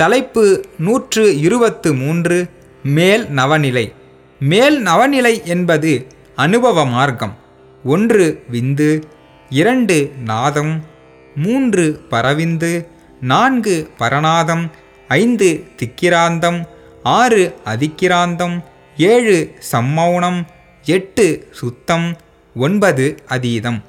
தலைப்பு நூற்று இருபத்து மூன்று மேல் நவநிலை. மேல் நவநிலை என்பது அனுபவ மார்க்கம். ஒன்று விந்து இரண்டு நாதம் மூன்று பரவிந்து நான்கு பரநாதம் ஐந்து திக்கிராந்தம் ஆறு அதிக்கிராந்தம் ஏழு சம்மௌனம் எட்டு சுத்தம் ஒன்பது அதீதம்.